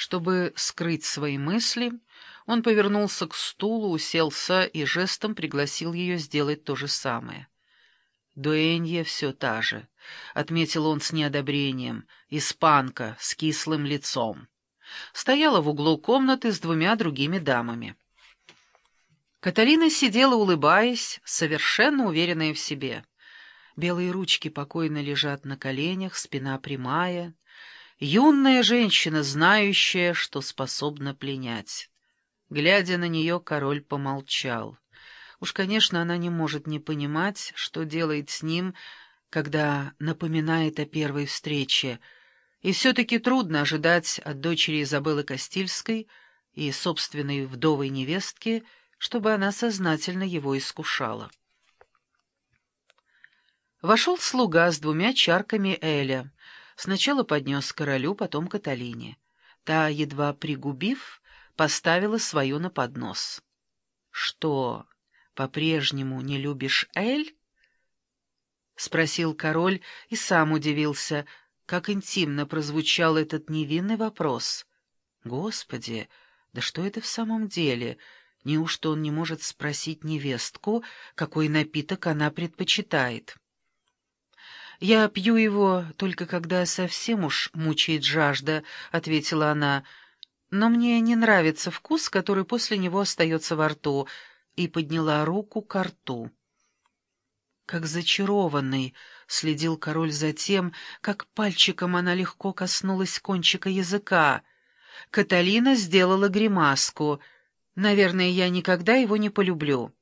Чтобы скрыть свои мысли, он повернулся к стулу, уселся и жестом пригласил ее сделать то же самое. Дуэнья все та же, — отметил он с неодобрением, — испанка с кислым лицом. Стояла в углу комнаты с двумя другими дамами. Каталина сидела, улыбаясь, совершенно уверенная в себе. Белые ручки покойно лежат на коленях, спина прямая. Юная женщина, знающая, что способна пленять. Глядя на нее, король помолчал. Уж, конечно, она не может не понимать, что делает с ним, когда напоминает о первой встрече, и все-таки трудно ожидать от дочери Изабеллы Кастильской и собственной вдовой невестки, чтобы она сознательно его искушала. Вошел слуга с двумя чарками Эля. Сначала поднес королю, потом Каталине. Та, едва пригубив, поставила свою на поднос. — Что, по-прежнему не любишь Эль? — спросил король и сам удивился, как интимно прозвучал этот невинный вопрос. Господи, да что это в самом деле? Неужто он не может спросить невестку, какой напиток она предпочитает? «Я пью его только когда совсем уж мучает жажда», — ответила она, — «но мне не нравится вкус, который после него остается во рту» и подняла руку к рту. Как зачарованный следил король за тем, как пальчиком она легко коснулась кончика языка. Каталина сделала гримаску. «Наверное, я никогда его не полюблю».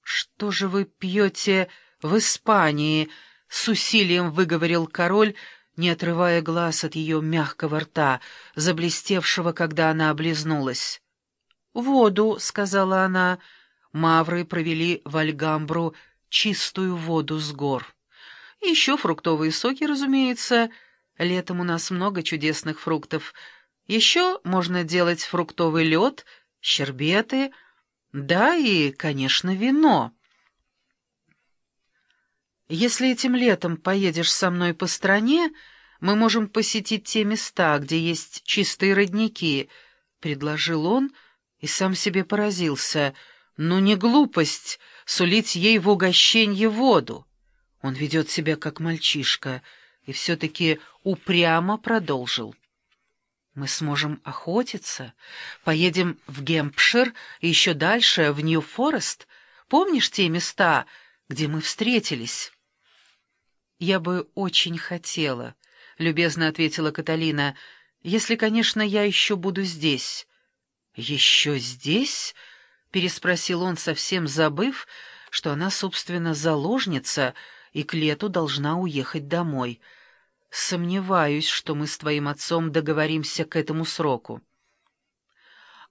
«Что же вы пьете в Испании?» — с усилием выговорил король, не отрывая глаз от ее мягкого рта, заблестевшего, когда она облизнулась. «Воду», — сказала она. Мавры провели в Альгамбру чистую воду с гор. еще фруктовые соки, разумеется. Летом у нас много чудесных фруктов. Еще можно делать фруктовый лед, щербеты, да и, конечно, вино. Если этим летом поедешь со мной по стране, мы можем посетить те места, где есть чистые родники, — предложил он, — и сам себе поразился. Ну, не глупость сулить ей в угощенье воду. Он ведет себя как мальчишка и все-таки упрямо продолжил. Мы сможем охотиться, поедем в Гемпшир и еще дальше, в Нью-Форест. Помнишь те места, где мы встретились? Я бы очень хотела, — любезно ответила Каталина, — если, конечно, я еще буду здесь. «Еще здесь?» — переспросил он, совсем забыв, что она, собственно, заложница и к лету должна уехать домой. «Сомневаюсь, что мы с твоим отцом договоримся к этому сроку».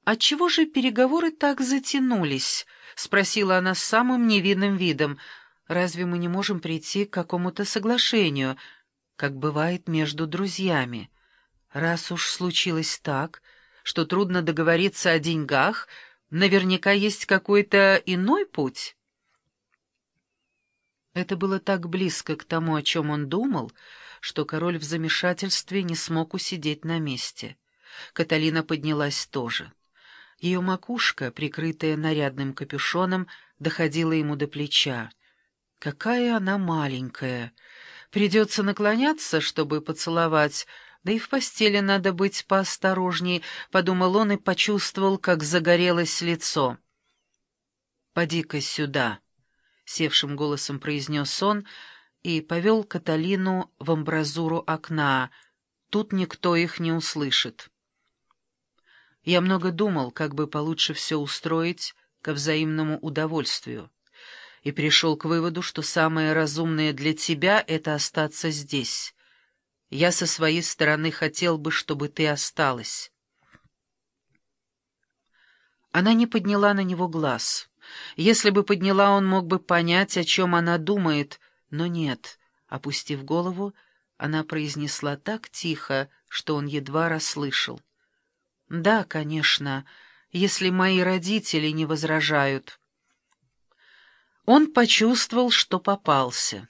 «Отчего же переговоры так затянулись?» — спросила она с самым невинным видом. «Разве мы не можем прийти к какому-то соглашению, как бывает между друзьями? Раз уж случилось так...» что трудно договориться о деньгах, наверняка есть какой-то иной путь. Это было так близко к тому, о чем он думал, что король в замешательстве не смог усидеть на месте. Каталина поднялась тоже. Ее макушка, прикрытая нарядным капюшоном, доходила ему до плеча. Какая она маленькая! Придется наклоняться, чтобы поцеловать, да и в постели надо быть поосторожней, — подумал он и почувствовал, как загорелось лицо. «Поди-ка сюда», — севшим голосом произнес он и повел Каталину в амбразуру окна. Тут никто их не услышит. Я много думал, как бы получше все устроить ко взаимному удовольствию, и пришел к выводу, что самое разумное для тебя — это остаться здесь». Я со своей стороны хотел бы, чтобы ты осталась. Она не подняла на него глаз. Если бы подняла, он мог бы понять, о чем она думает, но нет. Опустив голову, она произнесла так тихо, что он едва расслышал. «Да, конечно, если мои родители не возражают». Он почувствовал, что попался.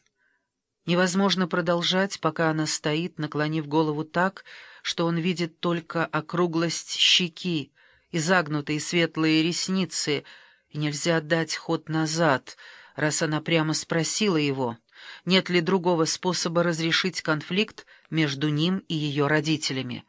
Невозможно продолжать, пока она стоит, наклонив голову так, что он видит только округлость щеки, изагнутые светлые ресницы, и нельзя дать ход назад, раз она прямо спросила его, нет ли другого способа разрешить конфликт между ним и ее родителями.